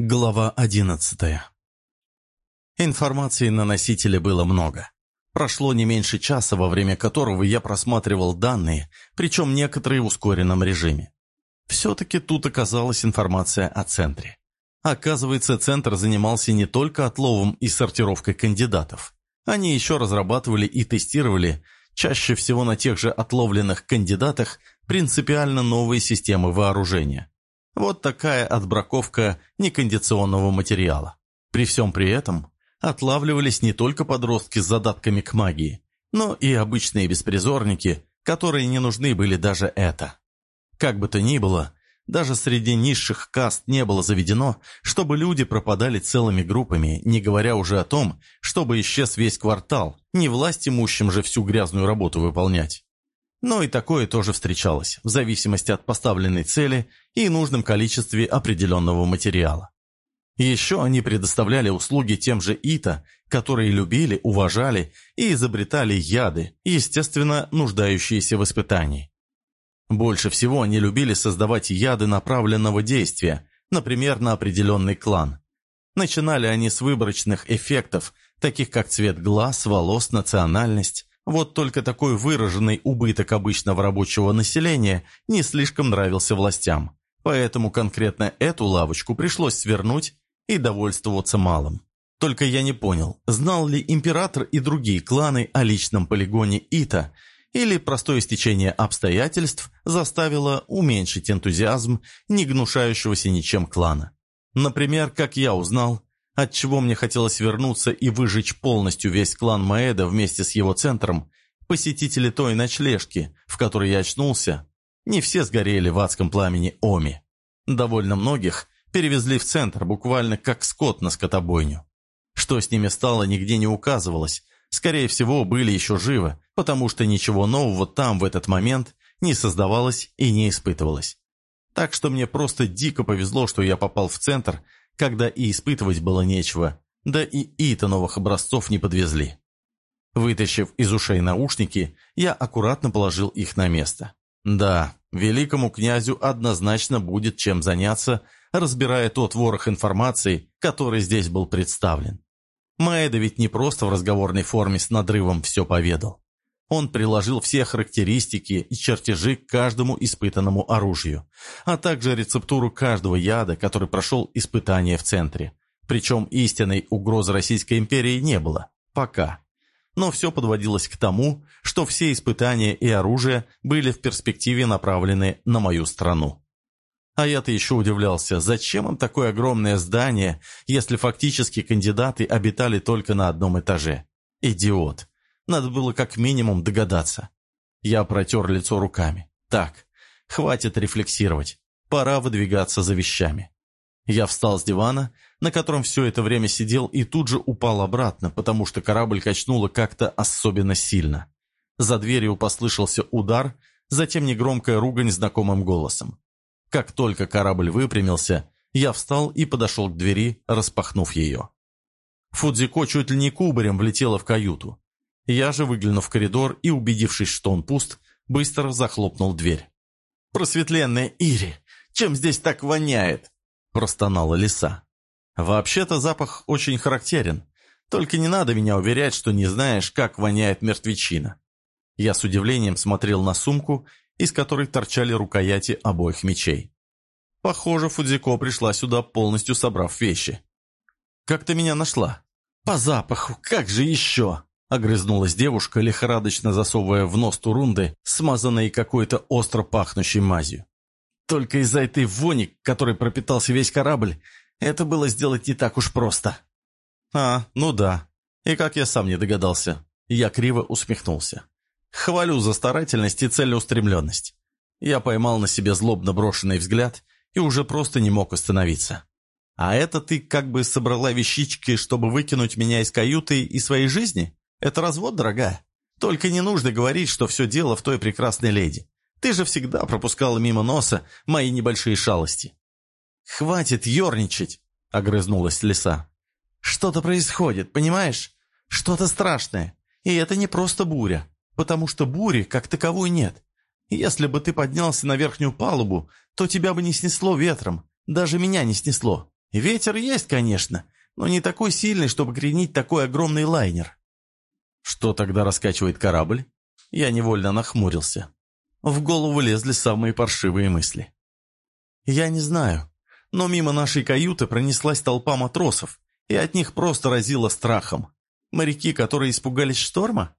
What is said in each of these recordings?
Глава одиннадцатая Информации на носителе было много. Прошло не меньше часа, во время которого я просматривал данные, причем некоторые в ускоренном режиме. Все-таки тут оказалась информация о центре. Оказывается, центр занимался не только отловом и сортировкой кандидатов. Они еще разрабатывали и тестировали, чаще всего на тех же отловленных кандидатах, принципиально новые системы вооружения. Вот такая отбраковка некондиционного материала. При всем при этом отлавливались не только подростки с задатками к магии, но и обычные беспризорники, которые не нужны были даже это. Как бы то ни было, даже среди низших каст не было заведено, чтобы люди пропадали целыми группами, не говоря уже о том, чтобы исчез весь квартал, не власть имущим же всю грязную работу выполнять. Но и такое тоже встречалось, в зависимости от поставленной цели и нужном количестве определенного материала. Еще они предоставляли услуги тем же ИТА, которые любили, уважали и изобретали яды, естественно, нуждающиеся в испытании. Больше всего они любили создавать яды направленного действия, например, на определенный клан. Начинали они с выборочных эффектов, таких как цвет глаз, волос, национальность, вот только такой выраженный убыток обычного рабочего населения не слишком нравился властям. Поэтому конкретно эту лавочку пришлось свернуть и довольствоваться малым. Только я не понял, знал ли император и другие кланы о личном полигоне Ита, или простое стечение обстоятельств заставило уменьшить энтузиазм не гнушающегося ничем клана. Например, как я узнал, Отчего мне хотелось вернуться и выжечь полностью весь клан Маэда вместе с его центром, посетители той ночлежки, в которой я очнулся, не все сгорели в адском пламени Оми. Довольно многих перевезли в центр, буквально как скот на скотобойню. Что с ними стало, нигде не указывалось. Скорее всего, были еще живы, потому что ничего нового там в этот момент не создавалось и не испытывалось. Так что мне просто дико повезло, что я попал в центр – когда и испытывать было нечего, да и Ита новых образцов не подвезли. Вытащив из ушей наушники, я аккуратно положил их на место. Да, великому князю однозначно будет чем заняться, разбирая тот ворох информации, который здесь был представлен. Маэда ведь не просто в разговорной форме с надрывом все поведал. Он приложил все характеристики и чертежи к каждому испытанному оружию, а также рецептуру каждого яда, который прошел испытание в центре. Причем истинной угрозы Российской империи не было. Пока. Но все подводилось к тому, что все испытания и оружие были в перспективе направлены на мою страну. А я-то еще удивлялся, зачем им такое огромное здание, если фактически кандидаты обитали только на одном этаже. Идиот. Надо было как минимум догадаться. Я протер лицо руками. Так, хватит рефлексировать. Пора выдвигаться за вещами. Я встал с дивана, на котором все это время сидел, и тут же упал обратно, потому что корабль качнуло как-то особенно сильно. За дверью послышался удар, затем негромкая ругань знакомым голосом. Как только корабль выпрямился, я встал и подошел к двери, распахнув ее. Фудзико чуть ли не кубарем влетела в каюту. Я же, выглянув в коридор и убедившись, что он пуст, быстро захлопнул дверь. «Просветленная Ири, чем здесь так воняет?» – простонала лиса. «Вообще-то запах очень характерен. Только не надо меня уверять, что не знаешь, как воняет мертвечина». Я с удивлением смотрел на сумку, из которой торчали рукояти обоих мечей. Похоже, Фудзико пришла сюда, полностью собрав вещи. «Как ты меня нашла?» «По запаху, как же еще?» Огрызнулась девушка, лихорадочно засовывая в нос турунды, смазанной какой-то остро пахнущей мазью. Только из-за этой вони, которой пропитался весь корабль, это было сделать не так уж просто. А, ну да. И как я сам не догадался. Я криво усмехнулся. Хвалю за старательность и целеустремленность. Я поймал на себе злобно брошенный взгляд и уже просто не мог остановиться. А это ты как бы собрала вещички, чтобы выкинуть меня из каюты и своей жизни? Это развод, дорогая? Только не нужно говорить, что все дело в той прекрасной леди. Ты же всегда пропускала мимо носа мои небольшие шалости». «Хватит ерничать!» — огрызнулась лиса. «Что-то происходит, понимаешь? Что-то страшное. И это не просто буря, потому что бури как таковой нет. Если бы ты поднялся на верхнюю палубу, то тебя бы не снесло ветром, даже меня не снесло. Ветер есть, конечно, но не такой сильный, чтобы кренить такой огромный лайнер. Что тогда раскачивает корабль? Я невольно нахмурился. В голову лезли самые паршивые мысли. Я не знаю, но мимо нашей каюты пронеслась толпа матросов, и от них просто разило страхом. Моряки, которые испугались шторма?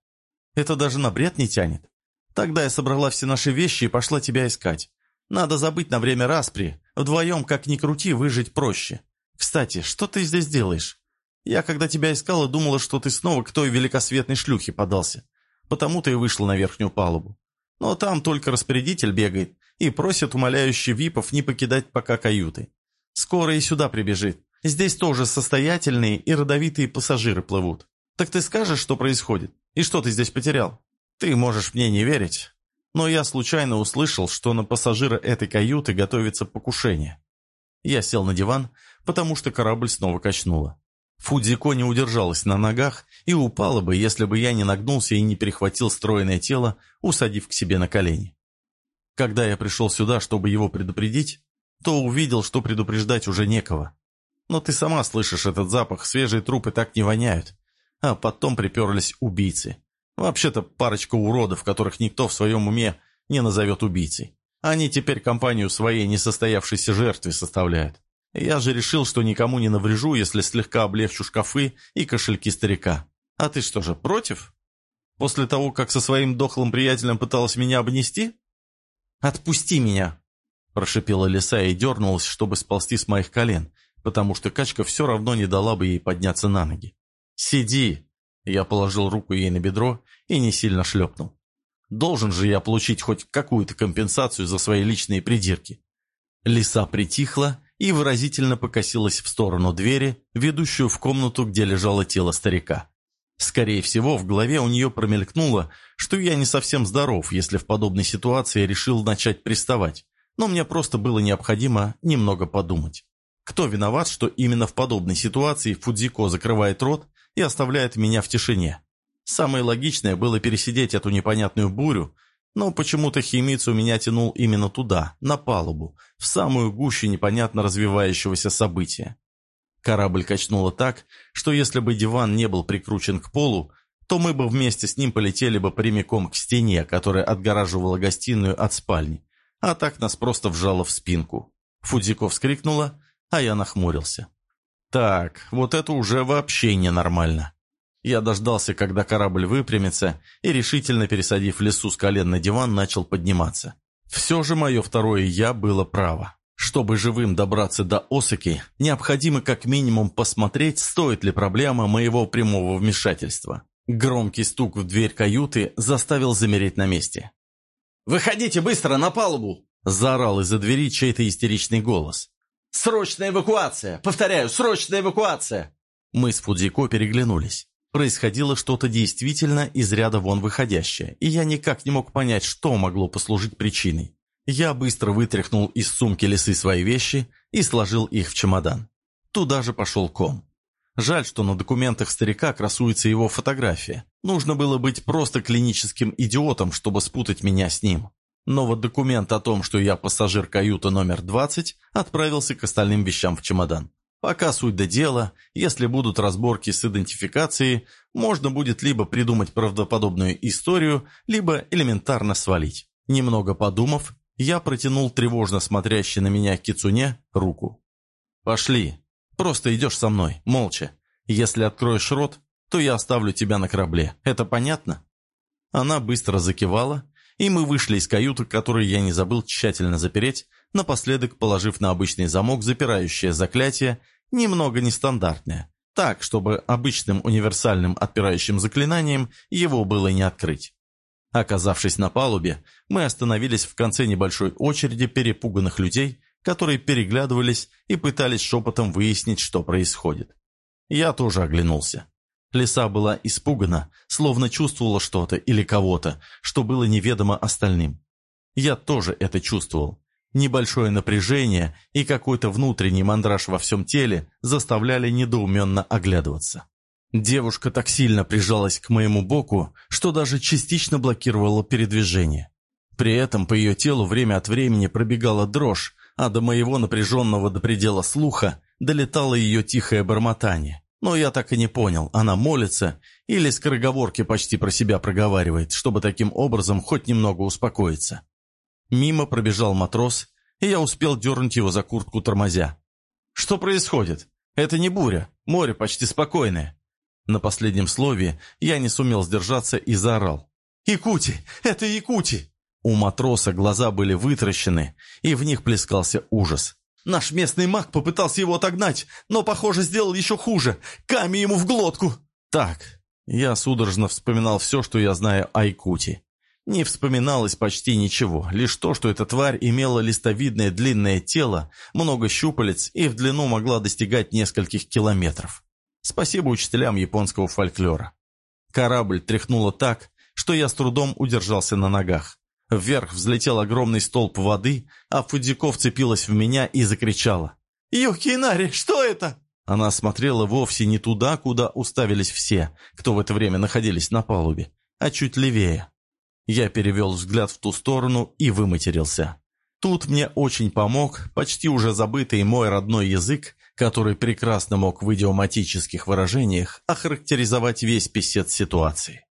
Это даже на бред не тянет. Тогда я собрала все наши вещи и пошла тебя искать. Надо забыть на время распри. Вдвоем, как ни крути, выжить проще. Кстати, что ты здесь делаешь? Я, когда тебя искала, думала, что ты снова к той великосветной шлюхе подался. Потому-то и вышла на верхнюю палубу. Но там только распорядитель бегает и просит умоляющий випов не покидать пока каюты. Скоро и сюда прибежит. Здесь тоже состоятельные и родовитые пассажиры плывут. Так ты скажешь, что происходит? И что ты здесь потерял? Ты можешь мне не верить, но я случайно услышал, что на пассажира этой каюты готовится покушение. Я сел на диван, потому что корабль снова качнуло. Фудзико не удержалась на ногах и упала бы, если бы я не нагнулся и не перехватил стройное тело, усадив к себе на колени. Когда я пришел сюда, чтобы его предупредить, то увидел, что предупреждать уже некого. Но ты сама слышишь этот запах, свежие трупы так не воняют. А потом приперлись убийцы. Вообще-то парочка уродов, которых никто в своем уме не назовет убийцей. Они теперь компанию своей несостоявшейся жертвы составляют. Я же решил, что никому не наврежу, если слегка облегчу шкафы и кошельки старика. А ты что же, против? После того, как со своим дохлым приятелем пыталась меня обнести? «Отпусти меня!» Прошипела лиса и дернулась, чтобы сползти с моих колен, потому что качка все равно не дала бы ей подняться на ноги. «Сиди!» Я положил руку ей на бедро и не сильно шлепнул. Должен же я получить хоть какую-то компенсацию за свои личные придирки. Лиса притихла и выразительно покосилась в сторону двери, ведущую в комнату, где лежало тело старика. Скорее всего, в голове у нее промелькнуло, что я не совсем здоров, если в подобной ситуации решил начать приставать, но мне просто было необходимо немного подумать. Кто виноват, что именно в подобной ситуации Фудзико закрывает рот и оставляет меня в тишине. Самое логичное было пересидеть эту непонятную бурю, но почему-то химицу меня тянул именно туда, на палубу, в самую гущу непонятно развивающегося события. Корабль качнуло так, что если бы диван не был прикручен к полу, то мы бы вместе с ним полетели бы прямиком к стене, которая отгораживала гостиную от спальни, а так нас просто вжало в спинку. Фудзико вскрикнула, а я нахмурился. Так, вот это уже вообще ненормально. Я дождался, когда корабль выпрямится, и, решительно пересадив лесу с колен на диван, начал подниматься. Все же мое второе «я» было право. Чтобы живым добраться до Осаки, необходимо как минимум посмотреть, стоит ли проблема моего прямого вмешательства. Громкий стук в дверь каюты заставил замереть на месте. «Выходите быстро на палубу!» – заорал из-за двери чей-то истеричный голос. «Срочная эвакуация! Повторяю, срочная эвакуация!» Мы с Фудзико переглянулись. Происходило что-то действительно из ряда вон выходящее, и я никак не мог понять, что могло послужить причиной. Я быстро вытряхнул из сумки лисы свои вещи и сложил их в чемодан. Туда же пошел ком. Жаль, что на документах старика красуется его фотография. Нужно было быть просто клиническим идиотом, чтобы спутать меня с ним. Но вот документ о том, что я пассажир каюты номер 20, отправился к остальным вещам в чемодан. Пока суть до дела, если будут разборки с идентификацией, можно будет либо придумать правдоподобную историю, либо элементарно свалить. Немного подумав, я протянул тревожно смотрящий на меня кицуне руку. «Пошли. Просто идешь со мной, молча. Если откроешь рот, то я оставлю тебя на корабле. Это понятно?» Она быстро закивала, и мы вышли из каюты, которую я не забыл тщательно запереть, напоследок положив на обычный замок запирающее заклятие, немного нестандартное, так, чтобы обычным универсальным отпирающим заклинанием его было не открыть. Оказавшись на палубе, мы остановились в конце небольшой очереди перепуганных людей, которые переглядывались и пытались шепотом выяснить, что происходит. Я тоже оглянулся. Лиса была испугана, словно чувствовала что-то или кого-то, что было неведомо остальным. Я тоже это чувствовал. Небольшое напряжение и какой-то внутренний мандраж во всем теле заставляли недоуменно оглядываться. Девушка так сильно прижалась к моему боку, что даже частично блокировала передвижение. При этом по ее телу время от времени пробегала дрожь, а до моего напряженного до предела слуха долетало ее тихое бормотание. Но я так и не понял, она молится или скороговорки почти про себя проговаривает, чтобы таким образом хоть немного успокоиться. Мимо пробежал матрос, и я успел дернуть его за куртку тормозя. «Что происходит? Это не буря, море почти спокойное». На последнем слове я не сумел сдержаться и заорал. «Якути! Это Якути!» У матроса глаза были вытращены, и в них плескался ужас. Наш местный маг попытался его отогнать, но, похоже, сделал еще хуже. Камень ему в глотку. Так, я судорожно вспоминал все, что я знаю о Якутии. Не вспоминалось почти ничего, лишь то, что эта тварь имела листовидное длинное тело, много щупалец и в длину могла достигать нескольких километров. Спасибо учителям японского фольклора. Корабль тряхнуло так, что я с трудом удержался на ногах. Вверх взлетел огромный столб воды, а Фудзико вцепилась в меня и закричала. «Юкинари, что это?» Она смотрела вовсе не туда, куда уставились все, кто в это время находились на палубе, а чуть левее. Я перевел взгляд в ту сторону и выматерился. Тут мне очень помог почти уже забытый мой родной язык, который прекрасно мог в идиоматических выражениях охарактеризовать весь писец ситуации.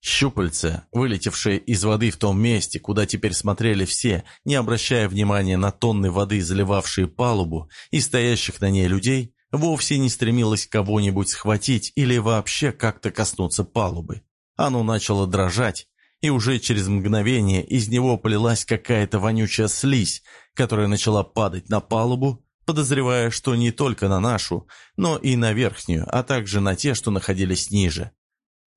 Щупальца, вылетевшие из воды в том месте, куда теперь смотрели все, не обращая внимания на тонны воды, заливавшие палубу, и стоящих на ней людей, вовсе не стремилось кого-нибудь схватить или вообще как-то коснуться палубы. Оно начало дрожать, и уже через мгновение из него полилась какая-то вонючая слизь, которая начала падать на палубу, подозревая, что не только на нашу, но и на верхнюю, а также на те, что находились ниже.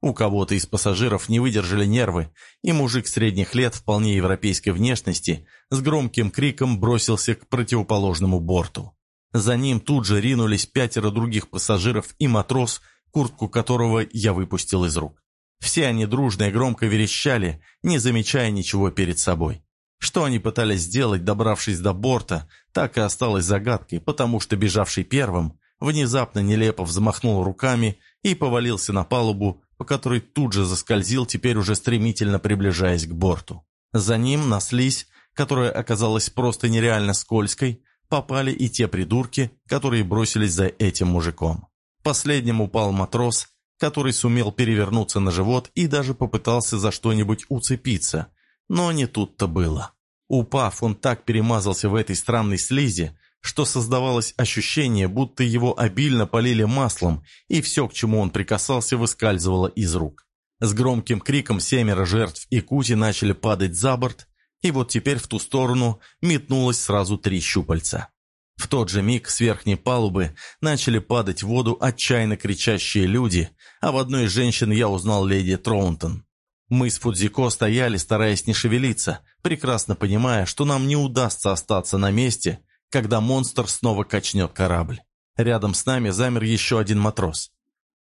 У кого-то из пассажиров не выдержали нервы, и мужик средних лет вполне европейской внешности с громким криком бросился к противоположному борту. За ним тут же ринулись пятеро других пассажиров и матрос, куртку которого я выпустил из рук. Все они дружно и громко верещали, не замечая ничего перед собой. Что они пытались сделать, добравшись до борта, так и осталось загадкой, потому что бежавший первым внезапно нелепо взмахнул руками и повалился на палубу, по которой тут же заскользил, теперь уже стремительно приближаясь к борту. За ним на слизь, которая оказалась просто нереально скользкой, попали и те придурки, которые бросились за этим мужиком. Последним упал матрос, который сумел перевернуться на живот и даже попытался за что-нибудь уцепиться, но не тут-то было. Упав, он так перемазался в этой странной слизи, что создавалось ощущение, будто его обильно полили маслом, и все, к чему он прикасался, выскальзывало из рук. С громким криком семеро жертв и Кути начали падать за борт, и вот теперь в ту сторону метнулось сразу три щупальца. В тот же миг с верхней палубы начали падать в воду отчаянно кричащие люди, а в одной из женщин я узнал леди Троунтон. Мы с Фудзико стояли, стараясь не шевелиться, прекрасно понимая, что нам не удастся остаться на месте, когда монстр снова качнет корабль. Рядом с нами замер еще один матрос.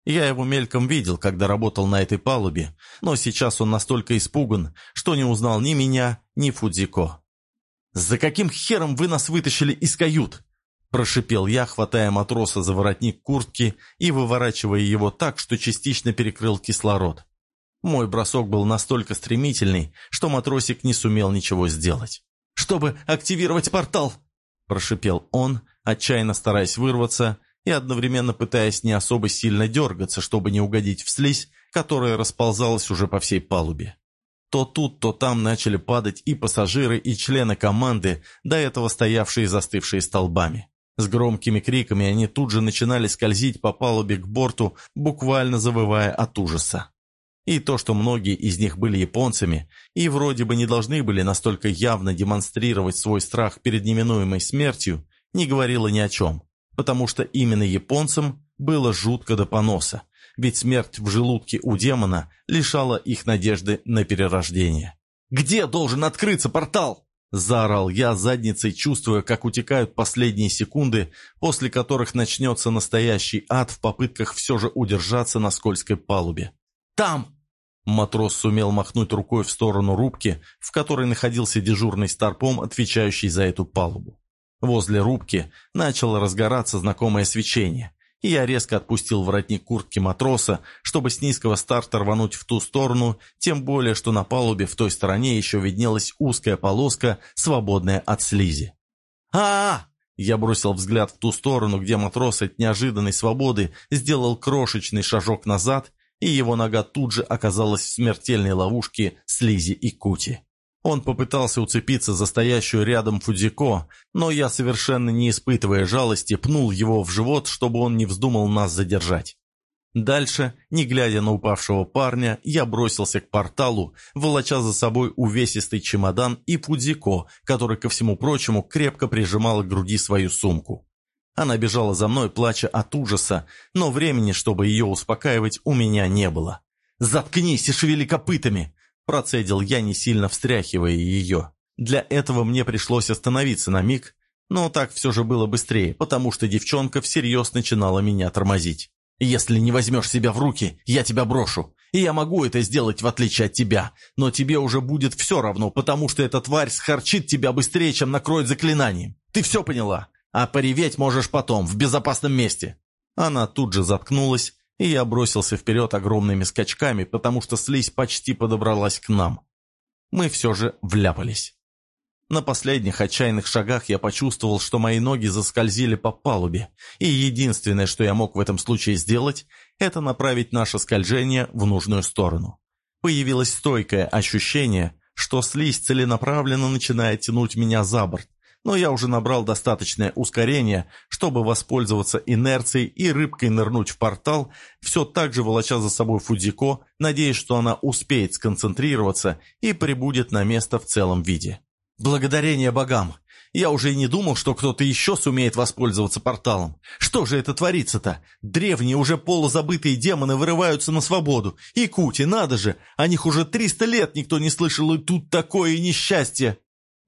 Я его мельком видел, когда работал на этой палубе, но сейчас он настолько испуган, что не узнал ни меня, ни Фудзико. «За каким хером вы нас вытащили из кают?» Прошипел я, хватая матроса за воротник куртки и выворачивая его так, что частично перекрыл кислород. Мой бросок был настолько стремительный, что матросик не сумел ничего сделать. «Чтобы активировать портал!» прошипел он, отчаянно стараясь вырваться и одновременно пытаясь не особо сильно дергаться, чтобы не угодить в слизь, которая расползалась уже по всей палубе. То тут, то там начали падать и пассажиры, и члены команды, до этого стоявшие застывшие столбами. С громкими криками они тут же начинали скользить по палубе к борту, буквально завывая от ужаса. И то, что многие из них были японцами и вроде бы не должны были настолько явно демонстрировать свой страх перед неминуемой смертью, не говорило ни о чем, потому что именно японцам было жутко до поноса, ведь смерть в желудке у демона лишала их надежды на перерождение. «Где должен открыться портал?» Заорал я задницей, чувствуя, как утекают последние секунды, после которых начнется настоящий ад в попытках все же удержаться на скользкой палубе. Там!» Матрос сумел махнуть рукой в сторону рубки, в которой находился дежурный старпом, отвечающий за эту палубу. Возле рубки начало разгораться знакомое свечение, и я резко отпустил воротник куртки матроса, чтобы с низкого старта рвануть в ту сторону, тем более, что на палубе в той стороне еще виднелась узкая полоска, свободная от слизи. а, -а, -а Я бросил взгляд в ту сторону, где матрос от неожиданной свободы сделал крошечный шажок назад, и его нога тут же оказалась в смертельной ловушке Слизи и Кути. Он попытался уцепиться за стоящую рядом Фудзико, но я, совершенно не испытывая жалости, пнул его в живот, чтобы он не вздумал нас задержать. Дальше, не глядя на упавшего парня, я бросился к порталу, волоча за собой увесистый чемодан и Фудзико, который, ко всему прочему, крепко прижимал к груди свою сумку. Она бежала за мной, плача от ужаса, но времени, чтобы ее успокаивать, у меня не было. «Заткнись и шевели копытами!» Процедил я, не сильно встряхивая ее. Для этого мне пришлось остановиться на миг, но так все же было быстрее, потому что девчонка всерьез начинала меня тормозить. «Если не возьмешь себя в руки, я тебя брошу. И я могу это сделать в отличие от тебя, но тебе уже будет все равно, потому что эта тварь схарчит тебя быстрее, чем накроет заклинанием. Ты все поняла? А пореветь можешь потом, в безопасном месте». Она тут же заткнулась, и я бросился вперед огромными скачками, потому что слизь почти подобралась к нам. Мы все же вляпались. На последних отчаянных шагах я почувствовал, что мои ноги заскользили по палубе, и единственное, что я мог в этом случае сделать, это направить наше скольжение в нужную сторону. Появилось стойкое ощущение, что слизь целенаправленно начинает тянуть меня за борт, но я уже набрал достаточное ускорение, чтобы воспользоваться инерцией и рыбкой нырнуть в портал, все так же волоча за собой Фудзико, надеясь, что она успеет сконцентрироваться и прибудет на место в целом виде. Благодарение богам! Я уже и не думал, что кто-то еще сумеет воспользоваться порталом. Что же это творится-то? Древние, уже полузабытые демоны вырываются на свободу. И Кути, надо же! О них уже триста лет никто не слышал, и тут такое несчастье!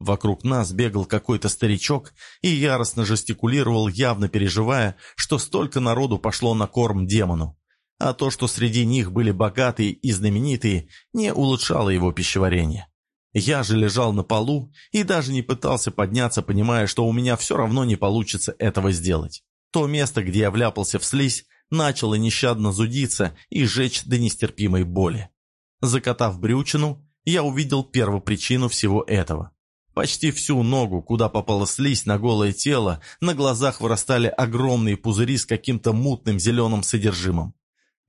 Вокруг нас бегал какой-то старичок и яростно жестикулировал, явно переживая, что столько народу пошло на корм демону. А то, что среди них были богатые и знаменитые, не улучшало его пищеварение. Я же лежал на полу и даже не пытался подняться, понимая, что у меня все равно не получится этого сделать. То место, где я вляпался в слизь, начало нещадно зудиться и жечь до нестерпимой боли. Закатав брючину, я увидел первопричину всего этого. Почти всю ногу, куда попала слизь на голое тело, на глазах вырастали огромные пузыри с каким-то мутным зеленым содержимым.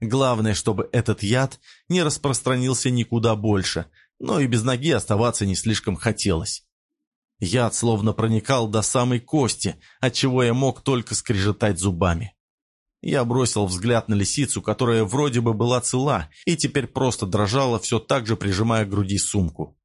Главное, чтобы этот яд не распространился никуда больше, но и без ноги оставаться не слишком хотелось. Яд словно проникал до самой кости, отчего я мог только скрежетать зубами. Я бросил взгляд на лисицу, которая вроде бы была цела, и теперь просто дрожала, все так же прижимая к груди сумку.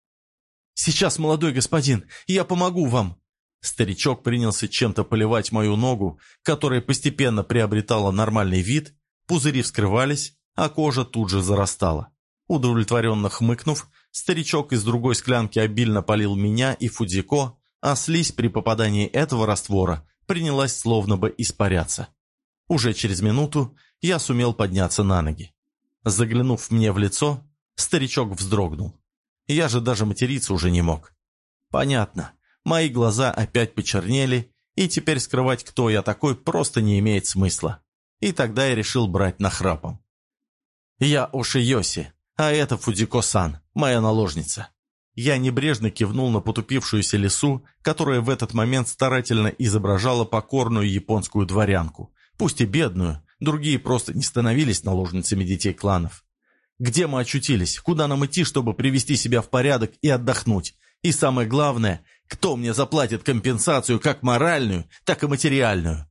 «Сейчас, молодой господин, я помогу вам!» Старичок принялся чем-то поливать мою ногу, которая постепенно приобретала нормальный вид, пузыри вскрывались, а кожа тут же зарастала. Удовлетворенно хмыкнув, старичок из другой склянки обильно полил меня и Фудзико, а слизь при попадании этого раствора принялась словно бы испаряться. Уже через минуту я сумел подняться на ноги. Заглянув мне в лицо, старичок вздрогнул. Я же даже материться уже не мог. Понятно. Мои глаза опять почернели, и теперь скрывать, кто я такой, просто не имеет смысла. И тогда я решил брать нахрапом. Я Ошиоси, а это Фудико-сан, моя наложница. Я небрежно кивнул на потупившуюся лису, которая в этот момент старательно изображала покорную японскую дворянку. Пусть и бедную, другие просто не становились наложницами детей кланов. Где мы очутились? Куда нам идти, чтобы привести себя в порядок и отдохнуть? И самое главное, кто мне заплатит компенсацию как моральную, так и материальную?